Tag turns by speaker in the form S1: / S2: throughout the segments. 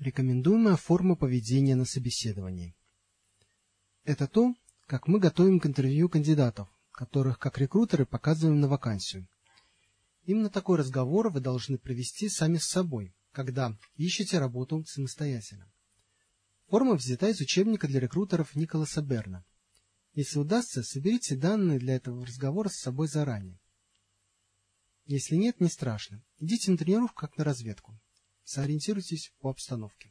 S1: Рекомендуемая форма поведения на собеседовании. Это то, как мы готовим к интервью кандидатов, которых как рекрутеры показываем на вакансию. Именно такой разговор вы должны провести сами с собой, когда ищете работу самостоятельно. Форма взята из учебника для рекрутеров Николаса Берна. Если удастся, соберите данные для этого разговора с собой заранее. Если нет, не страшно. Идите на тренировку как на разведку. Сориентируйтесь по обстановке.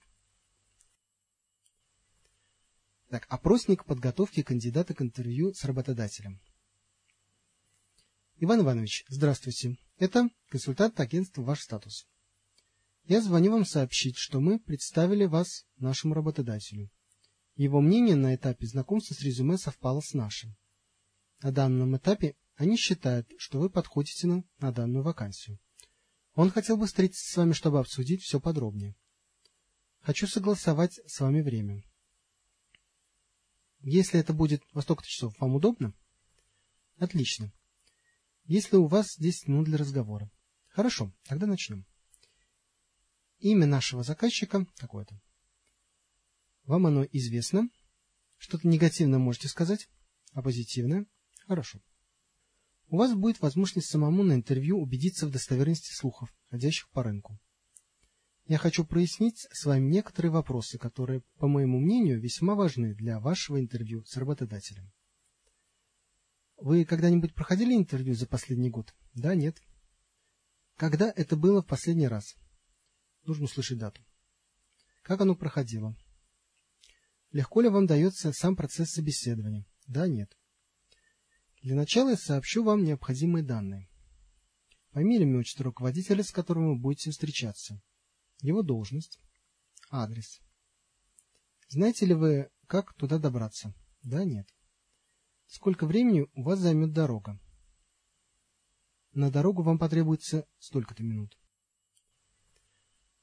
S1: Так, опросник подготовки кандидата к интервью с работодателем. Иван Иванович, здравствуйте. Это консультант агентства «Ваш статус». Я звоню вам сообщить, что мы представили вас нашему работодателю. Его мнение на этапе знакомства с резюме совпало с нашим. На данном этапе они считают, что вы подходите на, на данную вакансию. Он хотел бы встретиться с вами, чтобы обсудить все подробнее. Хочу согласовать с вами время. Если это будет во столько часов, вам удобно? Отлично. Если у вас 10 минут для разговора. Хорошо, тогда начнем. Имя нашего заказчика такое-то. Вам оно известно? Что-то негативное можете сказать? А позитивное? Хорошо. У вас будет возможность самому на интервью убедиться в достоверности слухов, ходящих по рынку. Я хочу прояснить с вами некоторые вопросы, которые, по моему мнению, весьма важны для вашего интервью с работодателем. Вы когда-нибудь проходили интервью за последний год? Да, нет. Когда это было в последний раз? Нужно услышать дату. Как оно проходило? Легко ли вам дается сам процесс собеседования? Да, нет. Для начала я сообщу вам необходимые данные. Фамилия, имя, отчество руководителя, с которым вы будете встречаться. Его должность. Адрес. Знаете ли вы, как туда добраться? Да, нет. Сколько времени у вас займет дорога? На дорогу вам потребуется столько-то минут.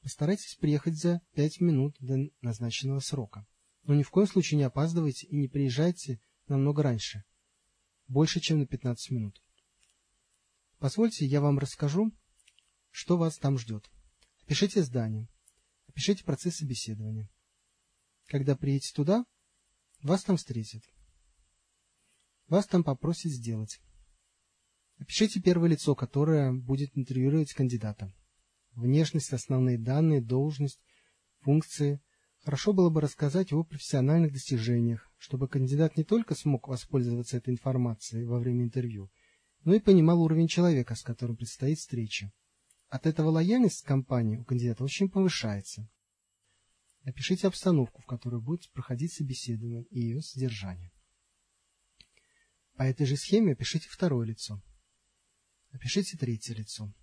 S1: Постарайтесь приехать за пять минут до назначенного срока. Но ни в коем случае не опаздывайте и не приезжайте намного раньше – больше, чем на 15 минут. Позвольте, я вам расскажу, что вас там ждет. Опишите здание, опишите процесс собеседования. Когда приедете туда, вас там встретят. Вас там попросят сделать. Опишите первое лицо, которое будет интервьюировать кандидата. Внешность, основные данные, должность, функции, Хорошо было бы рассказать о профессиональных достижениях, чтобы кандидат не только смог воспользоваться этой информацией во время интервью, но и понимал уровень человека, с которым предстоит встреча. От этого лояльность к компании у кандидата очень повышается. Опишите обстановку, в которой будет проходить собеседование и ее содержание. По этой же схеме опишите второе лицо. Опишите третье лицо.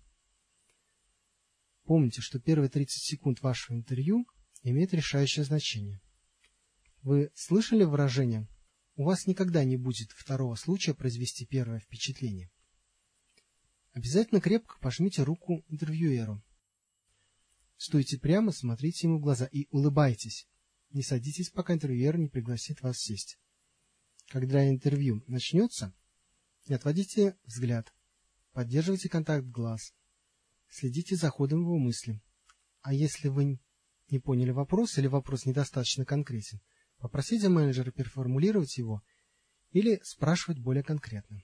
S1: Помните, что первые 30 секунд вашего интервью имеет решающее значение. Вы слышали выражение «У вас никогда не будет второго случая произвести первое впечатление»? Обязательно крепко пожмите руку интервьюеру. Стойте прямо, смотрите ему в глаза и улыбайтесь. Не садитесь, пока интервьюер не пригласит вас сесть. Когда интервью начнется, не отводите взгляд, поддерживайте контакт глаз, следите за ходом его мысли. А если вы не поняли вопрос или вопрос недостаточно конкретен, попросите менеджера переформулировать его или спрашивать более конкретно.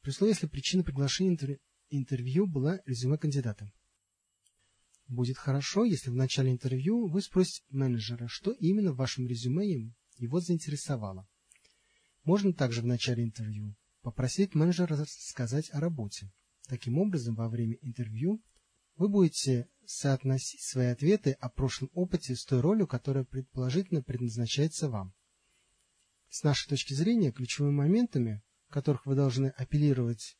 S1: При условии, если причина приглашения интервью была резюме кандидата. Будет хорошо, если в начале интервью вы спросите менеджера, что именно в вашем резюме его заинтересовало. Можно также в начале интервью попросить менеджера рассказать о работе. Таким образом, во время интервью вы будете соотносить свои ответы о прошлом опыте с той ролью, которая предположительно предназначается вам. С нашей точки зрения, ключевыми моментами, которых вы должны апеллировать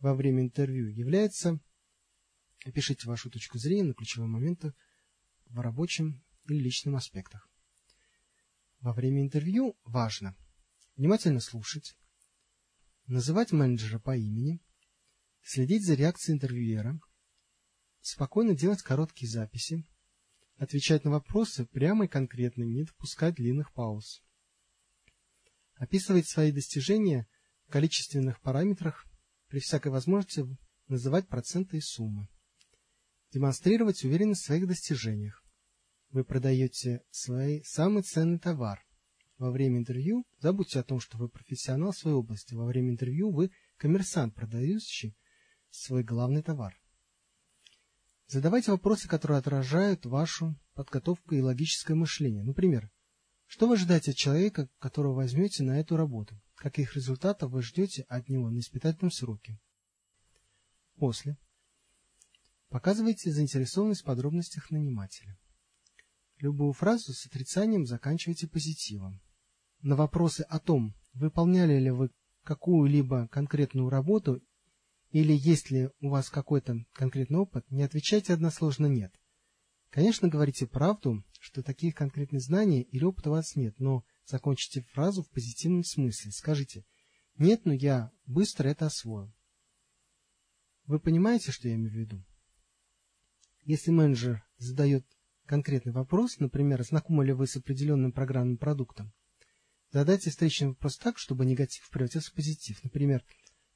S1: во время интервью, является опишите вашу точку зрения на ключевые моменты в рабочем или личном аспектах. Во время интервью важно внимательно слушать, называть менеджера по имени, следить за реакцией интервьюера, спокойно делать короткие записи, отвечать на вопросы прямо и конкретно, не допускать длинных пауз. Описывать свои достижения в количественных параметрах, при всякой возможности называть проценты и суммы. демонстрировать уверенность в своих достижениях. Вы продаете свой самый ценный товар. Во время интервью забудьте о том, что вы профессионал в своей области. Во время интервью вы коммерсант, продающий свой главный товар. Задавайте вопросы, которые отражают вашу подготовку и логическое мышление. Например, что вы ожидаете от человека, которого возьмете на эту работу? Каких результатов вы ждете от него на испытательном сроке? После. Показывайте заинтересованность в подробностях нанимателя. Любую фразу с отрицанием заканчивайте позитивом. На вопросы о том, выполняли ли вы какую-либо конкретную работу или есть ли у вас какой-то конкретный опыт, не отвечайте односложно «нет». Конечно, говорите правду, что таких конкретных знаний или опыта у вас нет, но закончите фразу в позитивном смысле. Скажите «нет, но я быстро это освою». Вы понимаете, что я имею в виду? Если менеджер задает конкретный вопрос, например, знакомы ли вы с определенным программным продуктом, задайте встречный вопрос так, чтобы негатив превратился в позитив. Например,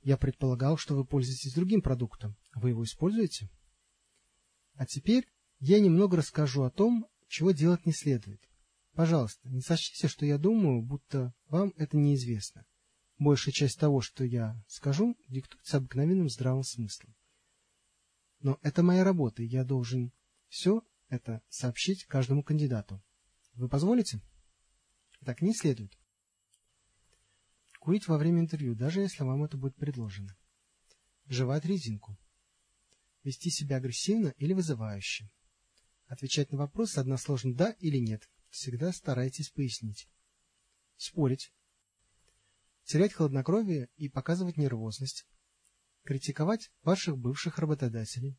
S1: я предполагал, что вы пользуетесь другим продуктом. Вы его используете? А теперь я немного расскажу о том, чего делать не следует. Пожалуйста, не сочтите, что я думаю, будто вам это неизвестно. Большая часть того, что я скажу, диктуется обыкновенным здравым смыслом. Но это моя работа, и я должен все это сообщить каждому кандидату. Вы позволите? Так не следует. Курить во время интервью, даже если вам это будет предложено. Жевать резинку. Вести себя агрессивно или вызывающе. Отвечать на вопросы односложно «да» или «нет». Всегда старайтесь пояснить. Спорить. Терять хладнокровие и показывать нервозность. Критиковать ваших бывших работодателей.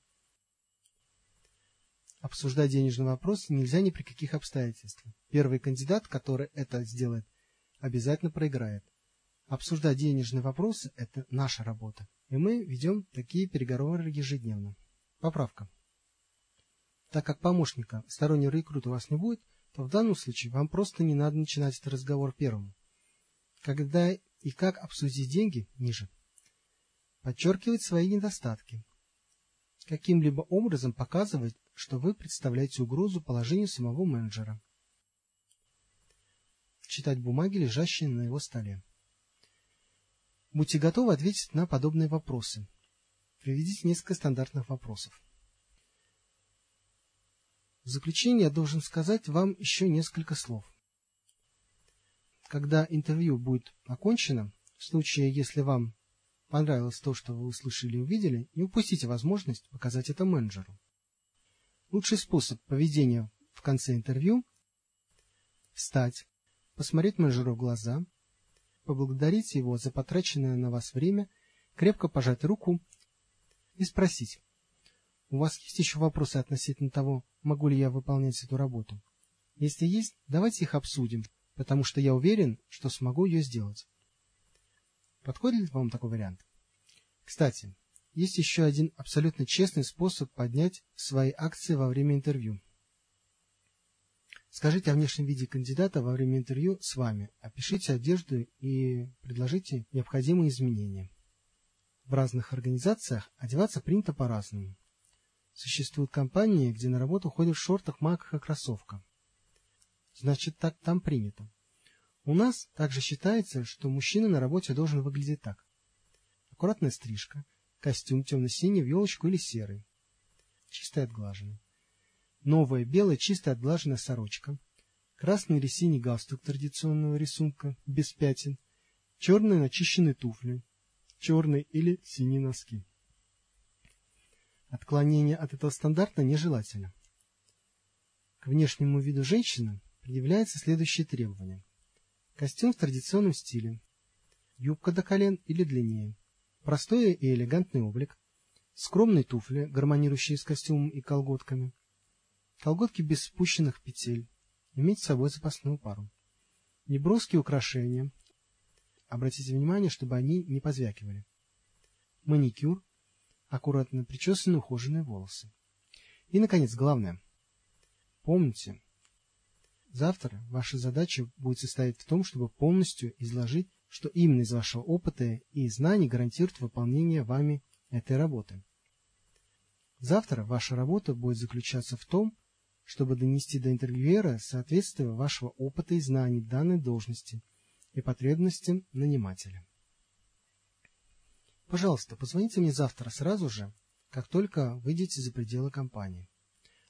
S1: Обсуждать денежный вопрос нельзя ни при каких обстоятельствах. Первый кандидат, который это сделает, обязательно проиграет. Обсуждать денежные вопросы – это наша работа, и мы ведем такие переговоры ежедневно. Поправка. Так как помощника стороннего рекрута у вас не будет, то в данном случае вам просто не надо начинать этот разговор первым. Когда и как обсудить деньги – ниже. Подчеркивать свои недостатки. Каким-либо образом показывать, что вы представляете угрозу положению самого менеджера. Читать бумаги, лежащие на его столе. Будьте готовы ответить на подобные вопросы. Приведите несколько стандартных вопросов. В заключение я должен сказать вам еще несколько слов. Когда интервью будет окончено, в случае, если вам понравилось то, что вы услышали и увидели, не упустите возможность показать это менеджеру. Лучший способ поведения в конце интервью – встать, посмотреть менеджеру в глаза, поблагодарить его за потраченное на вас время, крепко пожать руку и спросить, у вас есть еще вопросы относительно того, могу ли я выполнять эту работу? Если есть, давайте их обсудим, потому что я уверен, что смогу ее сделать. Подходит ли вам такой вариант? Кстати, есть еще один абсолютно честный способ поднять свои акции во время интервью. Скажите о внешнем виде кандидата во время интервью с вами, опишите одежду и предложите необходимые изменения. В разных организациях одеваться принято по-разному. Существуют компании, где на работу ходят в шортах, майках и кроссовках. Значит, так там принято. У нас также считается, что мужчина на работе должен выглядеть так. Аккуратная стрижка – Костюм темно-синий в елочку или серый. Чистая отглаженный. Новая белая чистая отглаженная сорочка. Красный или синий галстук традиционного рисунка, без пятен. Черные начищенные туфли. Черные или синие носки. Отклонение от этого стандарта нежелательно. К внешнему виду женщины предъявляются следующие требования. Костюм в традиционном стиле. Юбка до колен или длиннее Простой и элегантный облик, скромные туфли, гармонирующие с костюмом и колготками, колготки без спущенных петель, иметь с собой запасную пару, неброские украшения, обратите внимание, чтобы они не позвякивали, маникюр, аккуратно причесанные ухоженные волосы. И, наконец, главное. Помните, завтра ваша задача будет состоять в том, чтобы полностью изложить что именно из вашего опыта и знаний гарантирует выполнение вами этой работы. Завтра ваша работа будет заключаться в том, чтобы донести до интервьюера соответствие вашего опыта и знаний данной должности и потребностям нанимателя. Пожалуйста, позвоните мне завтра сразу же, как только выйдете за пределы компании.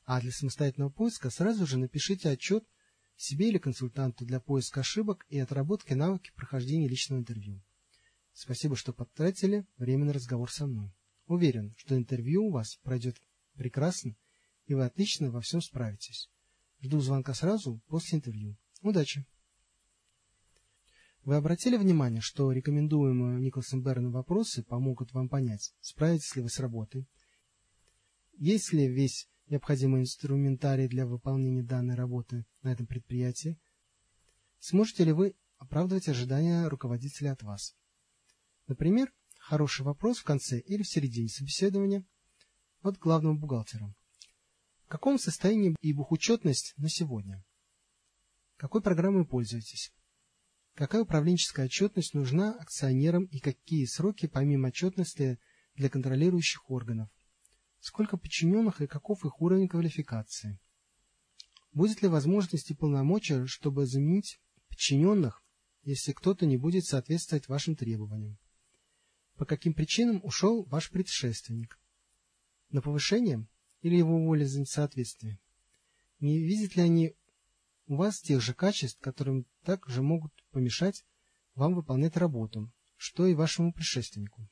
S1: А для самостоятельного поиска сразу же напишите отчет себе или консультанту для поиска ошибок и отработки навыки прохождения личного интервью. Спасибо, что потратили время на разговор со мной. Уверен, что интервью у вас пройдет прекрасно, и вы отлично во всем справитесь. Жду звонка сразу после интервью. Удачи! Вы обратили внимание, что рекомендуемые Николасом Берном вопросы помогут вам понять, справитесь ли вы с работой, есть ли весь необходимый инструментарий для выполнения данной работы на этом предприятии, сможете ли вы оправдывать ожидания руководителя от вас. Например, хороший вопрос в конце или в середине собеседования от главного бухгалтера. В каком состоянии и бухучетность на сегодня? Какой программой пользуетесь? Какая управленческая отчетность нужна акционерам и какие сроки помимо отчетности для контролирующих органов? Сколько подчиненных и каков их уровень квалификации? Будет ли возможность и полномочия, чтобы заменить подчиненных, если кто-то не будет соответствовать вашим требованиям? По каким причинам ушел ваш предшественник? На повышение или его уволили за несоответствие? Не видят ли они у вас тех же качеств, которым также могут помешать вам выполнять работу, что и вашему предшественнику.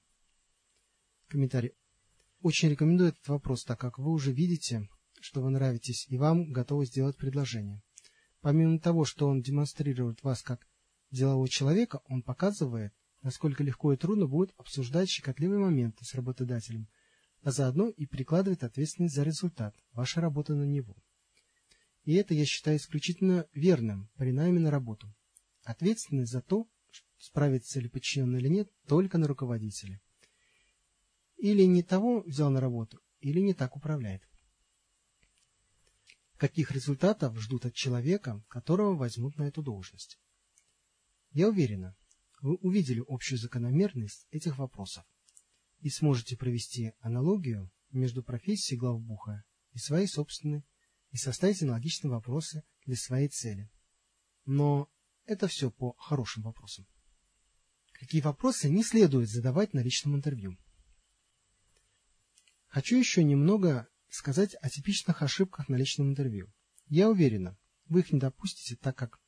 S1: Комментарий. Очень рекомендую этот вопрос, так как вы уже видите, что вы нравитесь, и вам готовы сделать предложение. Помимо того, что он демонстрирует вас как делового человека, он показывает, насколько легко и трудно будет обсуждать щекотливые моменты с работодателем, а заодно и перекладывает ответственность за результат, вашей работы на него. И это я считаю исключительно верным при найме на работу. Ответственность за то, справится ли подчиненный или нет, только на руководителе. Или не того взял на работу, или не так управляет. Каких результатов ждут от человека, которого возьмут на эту должность? Я уверена, вы увидели общую закономерность этих вопросов и сможете провести аналогию между профессией главбуха и своей собственной и составить аналогичные вопросы для своей цели. Но это все по хорошим вопросам. Какие вопросы не следует задавать на личном интервью? Хочу еще немного сказать о типичных ошибках на личном интервью. Я уверена, вы их не допустите, так как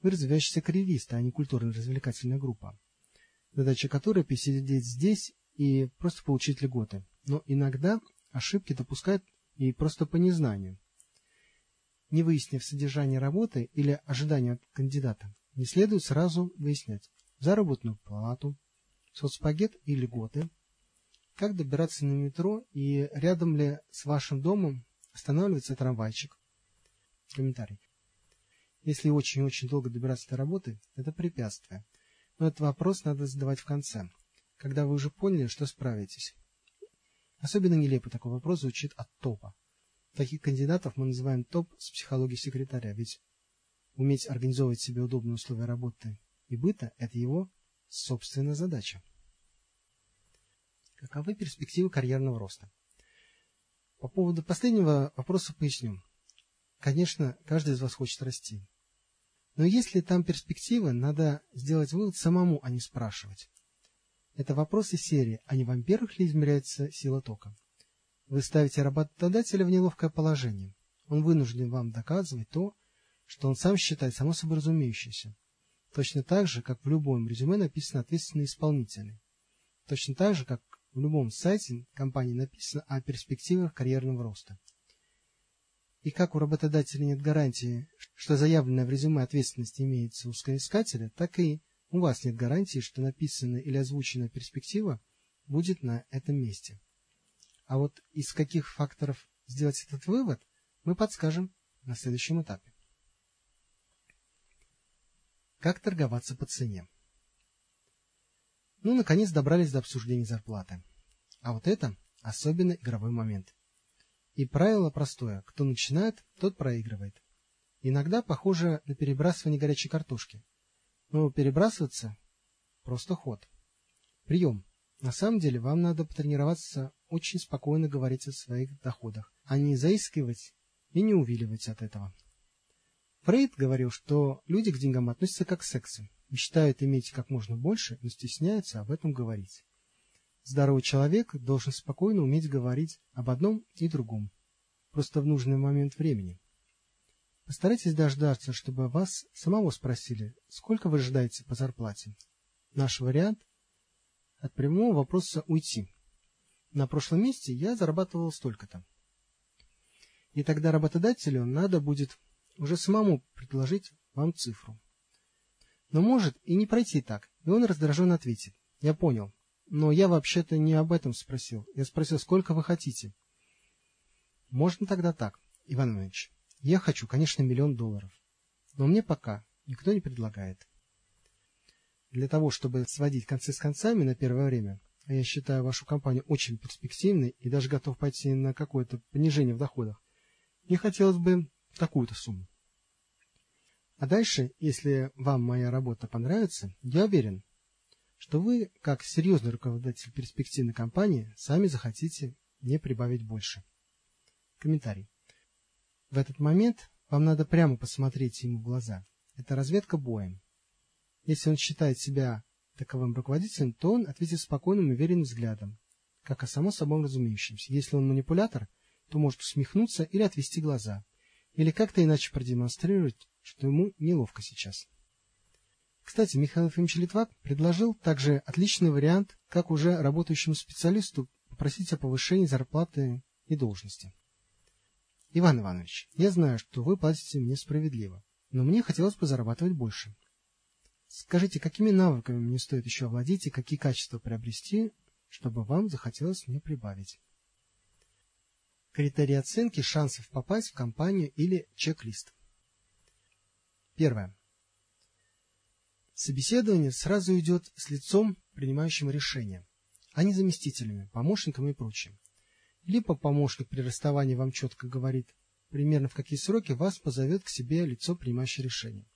S1: вы развивающийся карьерист, а не культурно-развлекательная группа, задача которой пересидеть здесь и просто получить льготы. Но иногда ошибки допускают и просто по незнанию не выяснив содержание работы или ожидания от кандидата, не следует сразу выяснять заработную плату, соцпакет и льготы, как добираться на метро и рядом ли с вашим домом останавливается трамвайчик. Комментарий. Если очень-очень долго добираться до работы, это препятствие. Но этот вопрос надо задавать в конце, когда вы уже поняли, что справитесь. Особенно нелепо такой вопрос звучит от топа. Таких кандидатов мы называем топ с психологией секретаря, ведь уметь организовывать себе удобные условия работы и быта – это его собственная задача. Каковы перспективы карьерного роста? По поводу последнего вопроса поясню. Конечно, каждый из вас хочет расти. Но если там перспективы, надо сделать вывод самому, а не спрашивать. Это вопрос из серии, а не в амперах ли измеряется сила тока? Вы ставите работодателя в неловкое положение. Он вынужден вам доказывать то, что он сам считает само собой разумеющееся. Точно так же, как в любом резюме написано ответственный исполнитель. Точно так же, как в любом сайте компании написано о перспективах карьерного роста. И как у работодателя нет гарантии, что заявленная в резюме ответственность имеется у искателя, так и у вас нет гарантии, что написанная или озвученная перспектива будет на этом месте. А вот из каких факторов сделать этот вывод, мы подскажем на следующем этапе. Как торговаться по цене? Ну, наконец добрались до обсуждения зарплаты. А вот это особенно игровой момент. И правило простое. Кто начинает, тот проигрывает. Иногда похоже на перебрасывание горячей картошки. Но перебрасываться – просто ход. Прием. На самом деле вам надо потренироваться очень спокойно говорить о своих доходах, а не заискивать и не увиливать от этого. Фрейд говорил, что люди к деньгам относятся как к сексу, мечтают иметь как можно больше, но стесняются об этом говорить. Здоровый человек должен спокойно уметь говорить об одном и другом, просто в нужный момент времени. Постарайтесь дождаться, чтобы вас самого спросили, сколько вы ожидаете по зарплате. Наш вариант – от прямого вопроса уйти. На прошлом месте я зарабатывал столько-то. И тогда работодателю надо будет уже самому предложить вам цифру. Но может и не пройти так, и он раздраженно ответит. Я понял, но я вообще-то не об этом спросил. Я спросил, сколько вы хотите. Можно тогда так, Иван Иванович. Я хочу, конечно, миллион долларов. Но мне пока никто не предлагает. Для того, чтобы сводить концы с концами на первое время, а я считаю вашу компанию очень перспективной и даже готов пойти на какое-то понижение в доходах, мне хотелось бы такую-то сумму. А дальше, если вам моя работа понравится, я уверен, что вы, как серьезный руководитель перспективной компании, сами захотите мне прибавить больше. Комментарий. В этот момент вам надо прямо посмотреть ему в глаза. Это разведка боем. Если он считает себя таковым руководителем, то он ответит спокойным и уверенным взглядом, как о само собой разумеющемся. Если он манипулятор, то может усмехнуться или отвести глаза, или как-то иначе продемонстрировать, что ему неловко сейчас. Кстати, Михаил Ефимович Литвак предложил также отличный вариант, как уже работающему специалисту попросить о повышении зарплаты и должности. Иван Иванович, я знаю, что вы платите мне справедливо, но мне хотелось бы зарабатывать больше. Скажите, какими навыками мне стоит еще овладеть и какие качества приобрести, чтобы вам захотелось мне прибавить? Критерии оценки шансов попасть в компанию или чек-лист. Первое. Собеседование сразу идет с лицом, принимающим решение, а не заместителями, помощниками и прочим либо помощник при расставании вам четко говорит, примерно в какие сроки вас позовет к себе лицо, принимающее решение.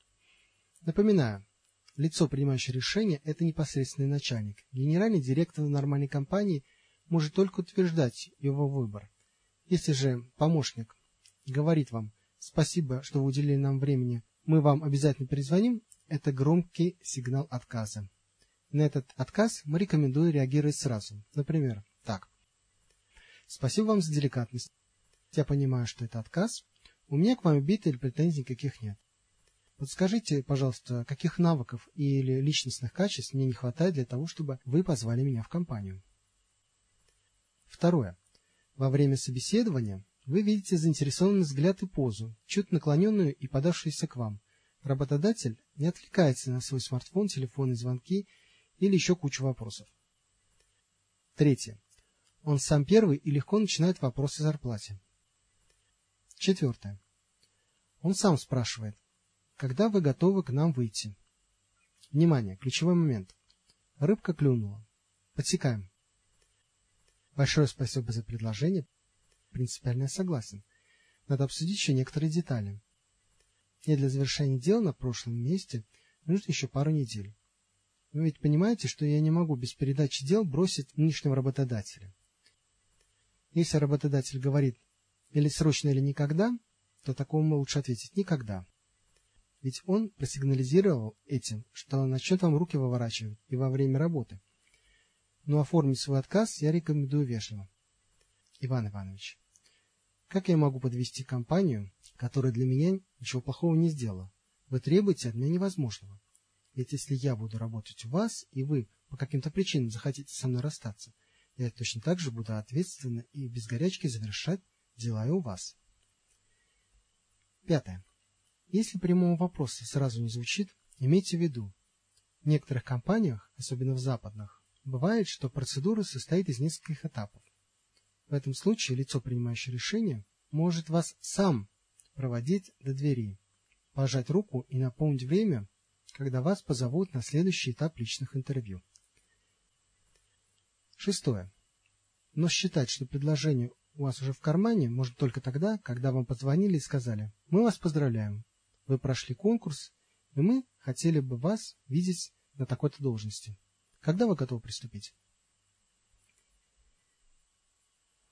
S1: Напоминаю, лицо, принимающее решение, это непосредственный начальник. Генеральный директор нормальной компании может только утверждать его выбор. Если же помощник говорит вам «спасибо, что вы уделили нам времени, мы вам обязательно перезвоним», это громкий сигнал отказа. На этот отказ мы рекомендуем реагировать сразу. Например, так. Спасибо вам за деликатность. Я понимаю, что это отказ. У меня к вам обид или претензий никаких нет. Подскажите, пожалуйста, каких навыков или личностных качеств мне не хватает для того, чтобы вы позвали меня в компанию? Второе. Во время собеседования вы видите заинтересованный взгляд и позу, чуть наклоненную и подавшуюся к вам. Работодатель не отвлекается на свой смартфон, телефонные звонки или еще кучу вопросов. Третье. Он сам первый и легко начинает вопрос о зарплате. Четвертое. Он сам спрашивает, когда вы готовы к нам выйти? Внимание, ключевой момент. Рыбка клюнула. Подсекаем. Большое спасибо за предложение. Принципиально я согласен. Надо обсудить еще некоторые детали. И для завершения дела на прошлом месте нужно еще пару недель. Вы ведь понимаете, что я не могу без передачи дел бросить нынешнего работодателя. Если работодатель говорит или срочно, или никогда, то такому лучше ответить никогда. Ведь он просигнализировал этим, что начнет вам руки выворачивать и во время работы. Но оформить свой отказ я рекомендую вежливо. Иван Иванович, как я могу подвести компанию, которая для меня ничего плохого не сделала? Вы требуете от меня невозможного. Ведь если я буду работать у вас, и вы по каким-то причинам захотите со мной расстаться, я точно так же буду ответственно и без горячки завершать дела и у вас. Пятое. Если прямого вопроса сразу не звучит, имейте в виду, в некоторых компаниях, особенно в западных, бывает, что процедура состоит из нескольких этапов. В этом случае лицо, принимающее решение, может вас сам проводить до двери, пожать руку и напомнить время, когда вас позовут на следующий этап личных интервью. Шестое. Но считать, что предложение у вас уже в кармане, можно только тогда, когда вам позвонили и сказали «Мы вас поздравляем, вы прошли конкурс, и мы хотели бы вас видеть на такой-то должности. Когда вы готовы приступить?»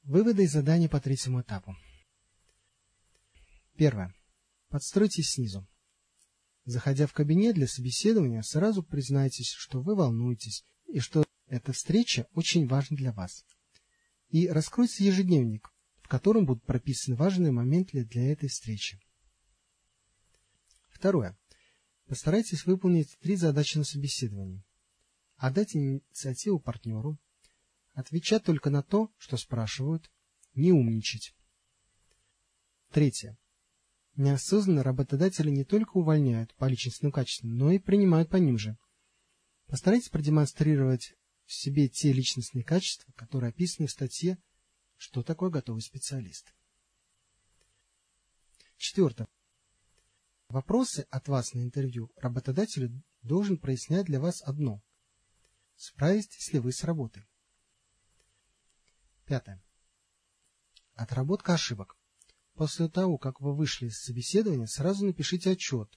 S1: Выводы из задания по третьему этапу. Первое. Подстройтесь снизу. Заходя в кабинет для собеседования, сразу признайтесь, что вы волнуетесь и что эта встреча очень важна для вас. И раскройте ежедневник, в котором будут прописаны важные моменты для этой встречи. Второе. Постарайтесь выполнить три задачи на собеседовании. Отдать инициативу партнеру, отвечать только на то, что спрашивают, не умничать. Третье. Неосознанно работодатели не только увольняют по личностным качествам, но и принимают по ним же. Постарайтесь продемонстрировать в себе те личностные качества, которые описаны в статье «Что такое готовый специалист?». Четвертое. Вопросы от вас на интервью работодателю должен прояснять для вас одно. Справитесь ли вы с работой? Пятое. Отработка ошибок. После того, как вы вышли из собеседования, сразу напишите отчет,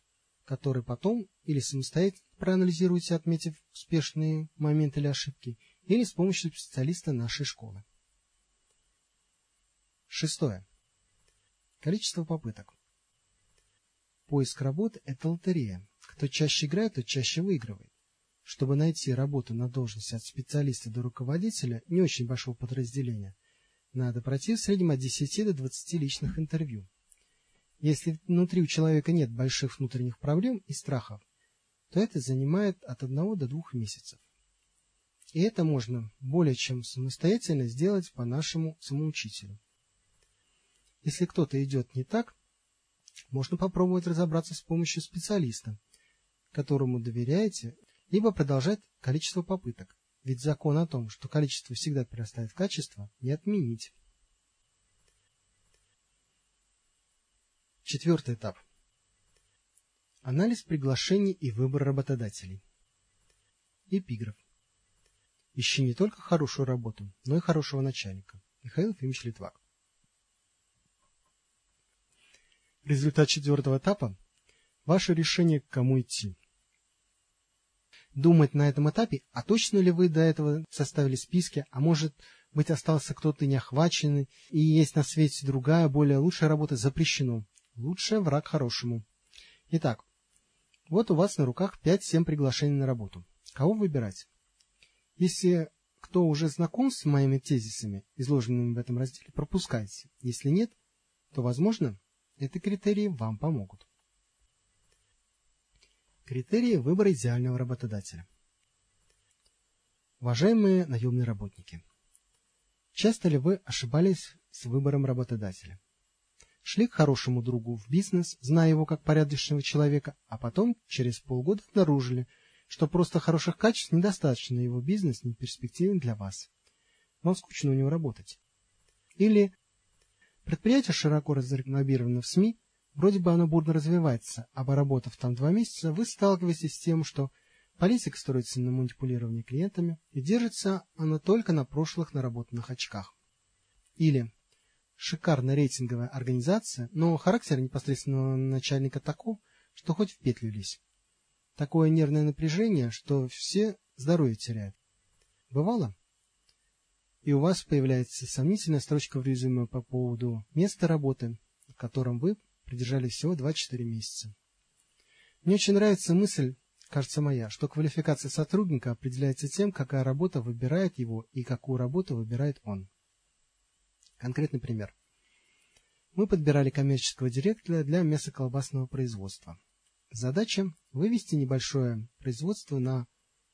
S1: который потом или самостоятельно проанализируете, отметив успешные моменты или ошибки, или с помощью специалиста нашей школы. Шестое. Количество попыток. Поиск работы – это лотерея. Кто чаще играет, тот чаще выигрывает. Чтобы найти работу на должности от специалиста до руководителя не очень большого подразделения – надо пройти в среднем от 10 до 20 личных интервью. Если внутри у человека нет больших внутренних проблем и страхов, то это занимает от 1 до 2 месяцев. И это можно более чем самостоятельно сделать по нашему самоучителю. Если кто-то идет не так, можно попробовать разобраться с помощью специалиста, которому доверяете, либо продолжать количество попыток. Ведь закон о том, что количество всегда перерастает в качество, не отменить. Четвертый этап. Анализ приглашений и выбор работодателей. Эпиграф. Ищи не только хорошую работу, но и хорошего начальника. Михаил Ефимович Литвак. Результат четвертого этапа – ваше решение, к кому идти думать на этом этапе, а точно ли вы до этого составили списки, а может быть остался кто-то неохваченный, и есть на свете другая, более лучшая работа, запрещено. Лучший враг хорошему. Итак, вот у вас на руках 5-7 приглашений на работу. Кого выбирать? Если кто уже знаком с моими тезисами, изложенными в этом разделе, пропускайте. Если нет, то, возможно, эти критерии вам помогут. Критерии выбора идеального работодателя. Уважаемые наемные работники, часто ли вы ошибались с выбором работодателя? Шли к хорошему другу в бизнес, зная его как порядочного человека, а потом через полгода обнаружили, что просто хороших качеств недостаточно его бизнес не перспективен для вас. Вам скучно у него работать. Или предприятие широко разрекламировано в СМИ, Вроде бы оно бурно развивается, а поработав там два месяца, вы сталкиваетесь с тем, что политика строится на манипулировании клиентами, и держится она только на прошлых наработанных очках. Или шикарная рейтинговая организация, но характер непосредственного начальника таков, что хоть в петлю лезь. Такое нервное напряжение, что все здоровье теряют. Бывало? И у вас появляется сомнительная строчка в резюме по поводу места работы, в котором вы продержались всего 2-4 месяца. Мне очень нравится мысль, кажется моя, что квалификация сотрудника определяется тем, какая работа выбирает его и какую работу выбирает он. Конкретный пример. Мы подбирали коммерческого директора для мясоколбасного производства. Задача – вывести небольшое производство на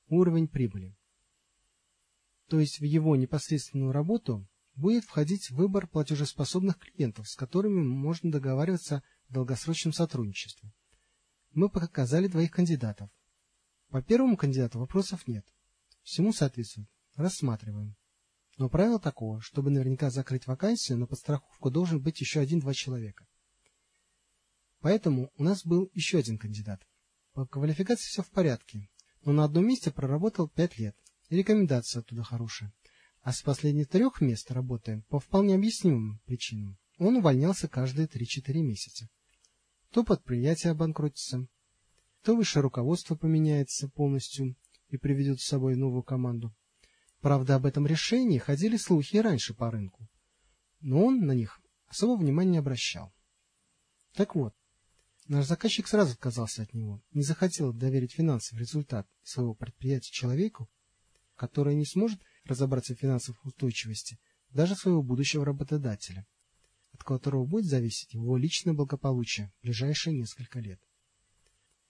S1: уровень прибыли. То есть в его непосредственную работу будет входить выбор платежеспособных клиентов, с которыми можно договариваться в долгосрочном сотрудничестве. Мы показали двоих кандидатов. По первому кандидату вопросов нет. Всему соответствует. Рассматриваем. Но правило такого, чтобы наверняка закрыть вакансию, на подстраховку должен быть еще один-два человека. Поэтому у нас был еще один кандидат. По квалификации все в порядке, но на одном месте проработал пять лет, рекомендация оттуда хорошая а с последних трех мест работаем по вполне объяснимым причинам. Он увольнялся каждые 3-4 месяца. То предприятие обанкротится, то высшее руководство поменяется полностью и приведет с собой новую команду. Правда, об этом решении ходили слухи раньше по рынку. но он на них особого внимания не обращал. Так вот, наш заказчик сразу отказался от него, не захотел доверить финансовый результат своего предприятия человеку, который не сможет разобраться в финансовой устойчивости даже своего будущего работодателя, от которого будет зависеть его личное благополучие в ближайшие несколько лет.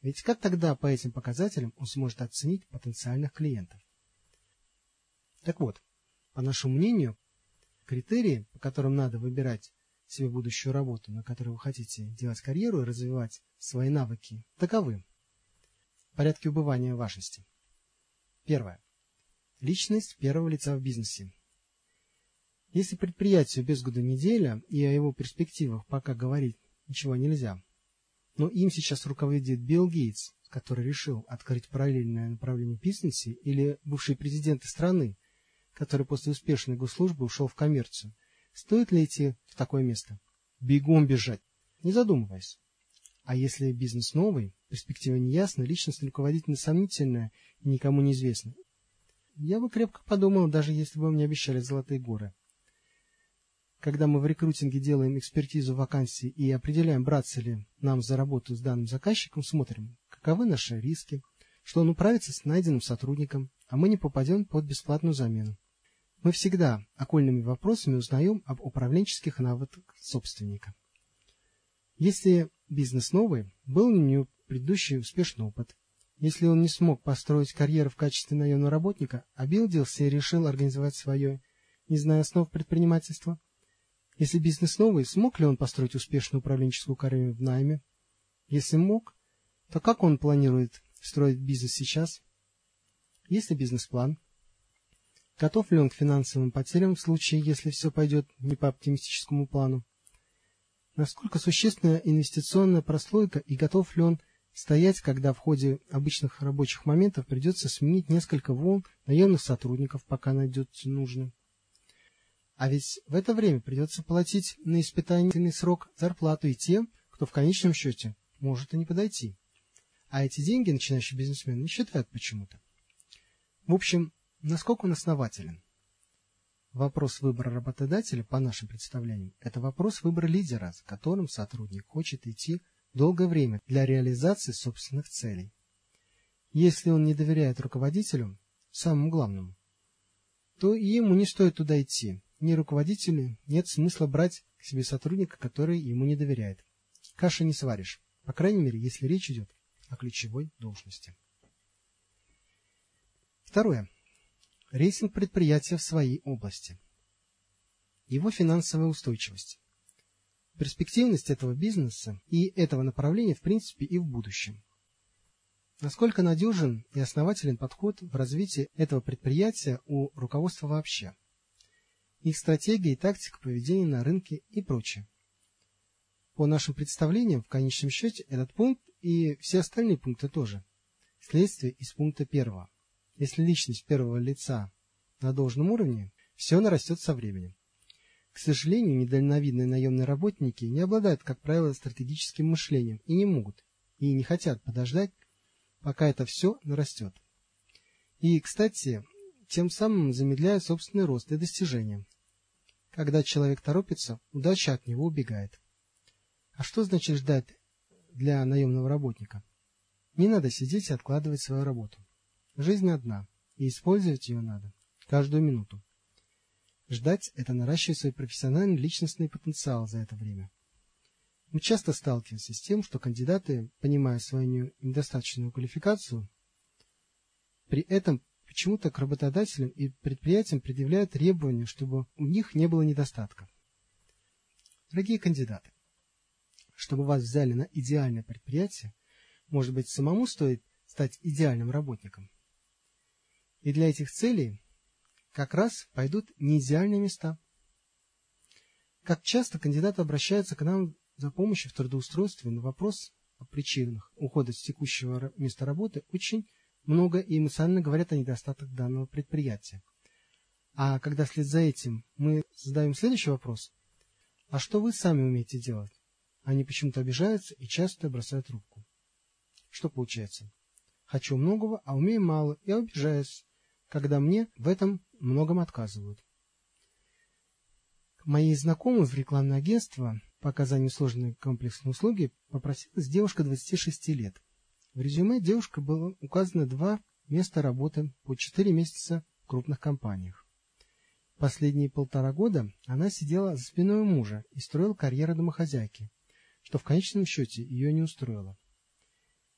S1: Ведь как тогда по этим показателям он сможет оценить потенциальных клиентов? Так вот, по нашему мнению, критерии, по которым надо выбирать себе будущую работу, на которой вы хотите делать карьеру и развивать свои навыки, таковы. В порядке убывания важности. Первое. Личность первого лица в бизнесе. Если предприятию без года неделя и о его перспективах пока говорить ничего нельзя, но им сейчас руководит Билл Гейтс, который решил открыть параллельное направление бизнесе, или бывший президент страны, который после успешной госслужбы ушел в коммерцию, стоит ли идти в такое место? Бегом бежать, не задумываясь. А если бизнес новый, перспектива неясна, личность руководителя сомнительная и никому неизвестна, я бы крепко подумал, даже если бы мне обещали золотые горы. Когда мы в рекрутинге делаем экспертизу вакансий и определяем, браться ли нам за работу с данным заказчиком, смотрим, каковы наши риски, что он управится с найденным сотрудником, а мы не попадем под бесплатную замену. Мы всегда окольными вопросами узнаем об управленческих навыках собственника. Если бизнес новый, был ли у него предыдущий успешный опыт, если он не смог построить карьеру в качестве наемного работника, обиделся и решил организовать свое, не зная основ предпринимательства? Если бизнес новый, смог ли он построить успешную управленческую карьеру в найме? Если мог, то как он планирует строить бизнес сейчас? Есть ли бизнес-план? Готов ли он к финансовым потерям в случае, если все пойдет не по оптимистическому плану? Насколько существенна инвестиционная прослойка и готов ли он стоять, когда в ходе обычных рабочих моментов придется сменить несколько волн наемных сотрудников, пока найдется нужным. А ведь в это время придется платить на испытательный срок зарплату и тем, кто в конечном счете может и не подойти. А эти деньги начинающий бизнесмен не считают почему-то. В общем, насколько он основателен? Вопрос выбора работодателя, по нашим представлениям, это вопрос выбора лидера, с которым сотрудник хочет идти долгое время для реализации собственных целей. Если он не доверяет руководителю, самому главному, то и ему не стоит туда идти. Ни руководителю нет смысла брать к себе сотрудника, который ему не доверяет. Каши не сваришь, по крайней мере, если речь идет о ключевой должности. Второе. Рейтинг предприятия в своей области. Его финансовая устойчивость перспективность этого бизнеса и этого направления в принципе и в будущем. Насколько надежен и основателен подход в развитии этого предприятия у руководства вообще. Их стратегия и тактика поведения на рынке и прочее. По нашим представлениям, в конечном счете, этот пункт и все остальные пункты тоже. Следствие из пункта первого. Если личность первого лица на должном уровне, все нарастет со временем. К сожалению, недальновидные наемные работники не обладают, как правило, стратегическим мышлением и не могут, и не хотят подождать, пока это все нарастет. И, кстати, тем самым замедляют собственный рост и достижения. Когда человек торопится, удача от него убегает. А что значит ждать для наемного работника? Не надо сидеть и откладывать свою работу. Жизнь одна, и использовать ее надо каждую минуту. Ждать – это наращивать свой профессиональный личностный потенциал за это время. Мы часто сталкиваемся с тем, что кандидаты, понимая свою недостаточную квалификацию, при этом почему-то к работодателям и предприятиям предъявляют требования, чтобы у них не было недостатков. Дорогие кандидаты, чтобы вас взяли на идеальное предприятие, может быть, самому стоит стать идеальным работником. И для этих целей как раз пойдут неидеальные места. Как часто кандидаты обращаются к нам за помощью в трудоустройстве на вопрос о причинах ухода с текущего места работы, очень много и эмоционально говорят о недостатках данного предприятия. А когда вслед за этим мы задаем следующий вопрос, а что вы сами умеете делать? Они почему-то обижаются и часто бросают трубку. Что получается? Хочу многого, а умею мало, и обижаюсь, когда мне в этом многом отказывают. Моей знакомой в рекламное агентство по оказанию сложной комплексной услуги попросилась девушка 26 лет. В резюме девушка было указано два места работы по 4 месяца в крупных компаниях. Последние полтора года она сидела за спиной мужа и строила карьеру домохозяйки, что в конечном счете ее не устроило.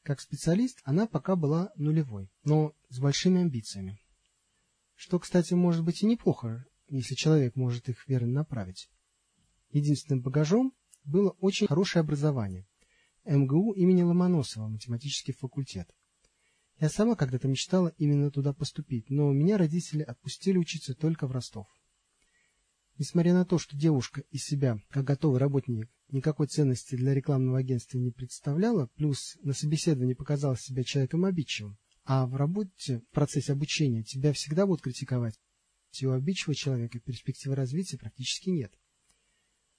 S1: Как специалист она пока была нулевой, но с большими амбициями. Что, кстати, может быть и неплохо, если человек может их верно направить. Единственным багажом было очень хорошее образование. МГУ имени Ломоносова, математический факультет. Я сама когда-то мечтала именно туда поступить, но меня родители отпустили учиться только в Ростов. Несмотря на то, что девушка из себя, как готовый работник, никакой ценности для рекламного агентства не представляла, плюс на собеседовании показала себя человеком обидчивым, а в работе, в процессе обучения тебя всегда будут критиковать, у обидчивого человека перспективы развития практически нет.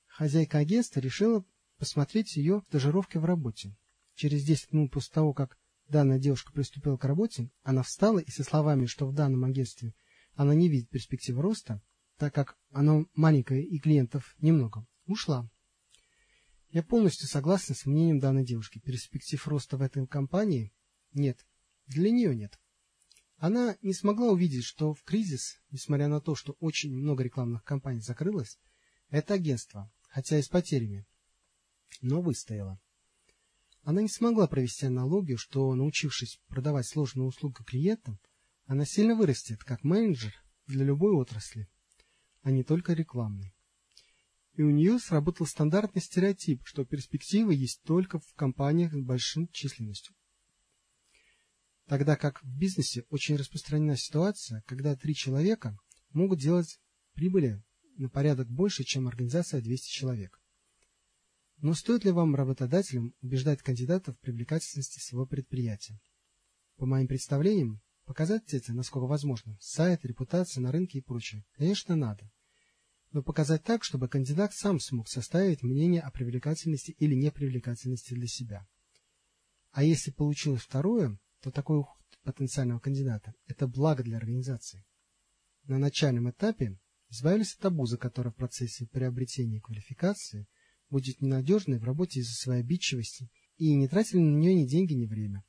S1: Хозяйка агентства решила посмотреть ее стажировки в работе. Через 10 минут после того, как данная девушка приступила к работе, она встала и со словами, что в данном агентстве она не видит перспективы роста, так как оно маленькое и клиентов немного, ушла. Я полностью согласна с мнением данной девушки. Перспектив роста в этой компании нет. Для нее нет. Она не смогла увидеть, что в кризис, несмотря на то, что очень много рекламных кампаний закрылось, это агентство, хотя и с потерями, но выстояло. Она не смогла провести аналогию, что, научившись продавать сложную услугу клиентам, она сильно вырастет как менеджер для любой отрасли, а не только рекламной. И у нее сработал стандартный стереотип, что перспективы есть только в компаниях с большой численностью. Тогда как в бизнесе очень распространена ситуация, когда три человека могут делать прибыли на порядок больше, чем организация 200 человек. Но стоит ли вам, работодателям, убеждать кандидатов в привлекательности своего предприятия? По моим представлениям, показать это, насколько возможно, сайт, репутация на рынке и прочее, конечно, надо. Но показать так, чтобы кандидат сам смог составить мнение о привлекательности или непривлекательности для себя. А если получилось второе, то такой уход потенциального кандидата – это благо для организации. На начальном этапе избавились от табу, который в процессе приобретения квалификации будет ненадежной в работе из-за своей обидчивости и не тратили на нее ни деньги, ни время.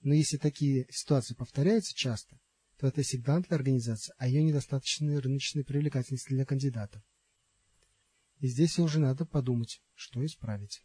S1: Но если такие ситуации повторяются часто, то это сигнал для организации о ее недостаточной рыночной привлекательности для кандидатов. И здесь уже надо подумать, что исправить.